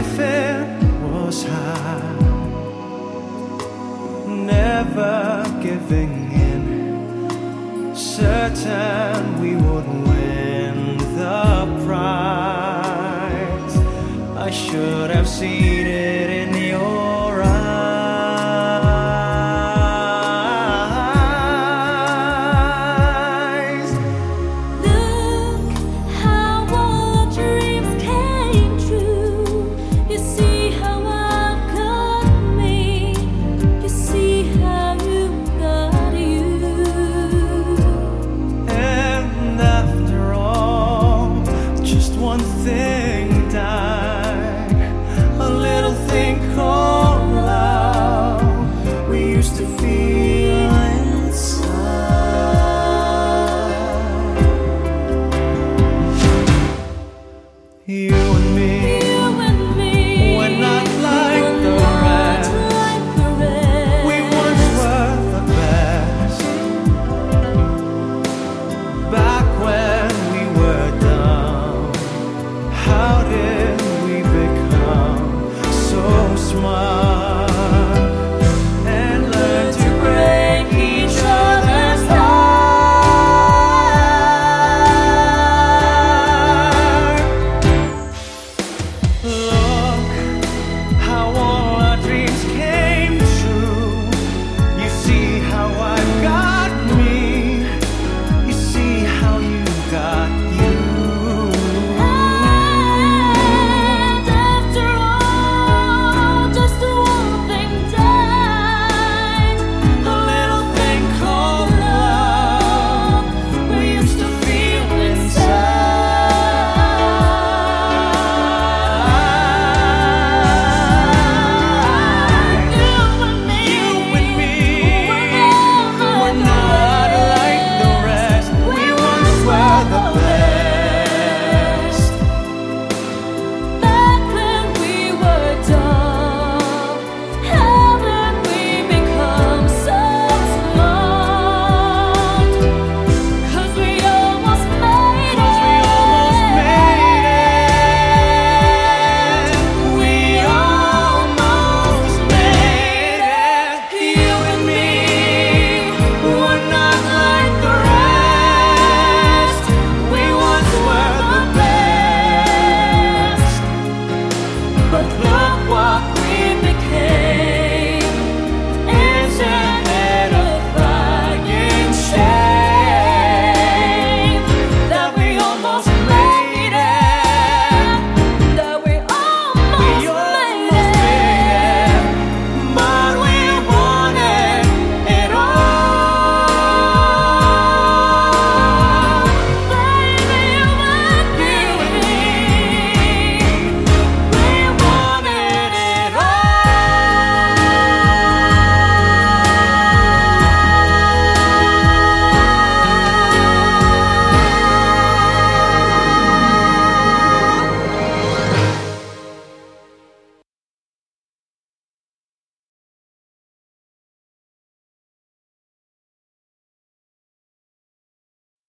If it was high, never giving in, certain we would win the prize. I should have seen. I want.